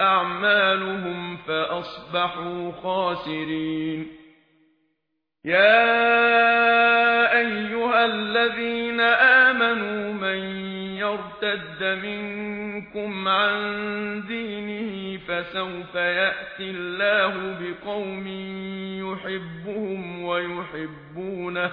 أعمالهم فأصبحوا خاسرين. يا أيها الذين آمنوا من يرتد منكم عن دينه فسوف يأتي الله بقوم يحبهم ويحبونه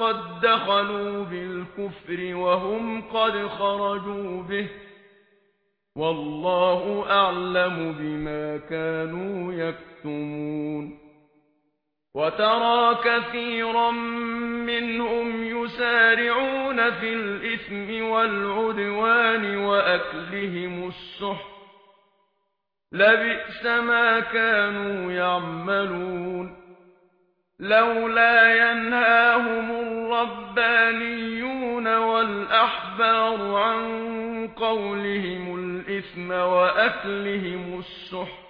قد دخلوا بالكفر وهم قد خرجوا به والله أعلم بما كانوا يكتمون وترى كثيرا منهم يسارعون في الإثم والعدوان وأكلهم السحر لبئس ما كانوا يعملون لولا ينهاهم الربانيون والأحبار عن قولهم الإثم وأكلهم السحر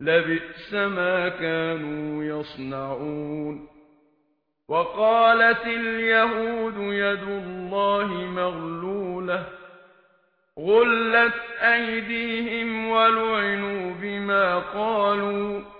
لبئس ما كانوا يصنعون. وقالت اليهود يد الله مغلولة غلت أيديهم ولعنوا بما قالوا.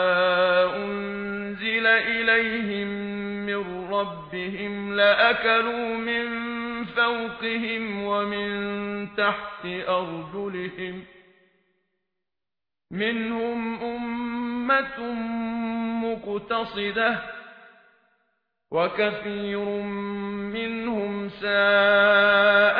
ربهم لأكلوا من فوقهم ومن تحت أرجلهم منهم أمة مقتصدة وكثير منهم سائر